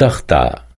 تخته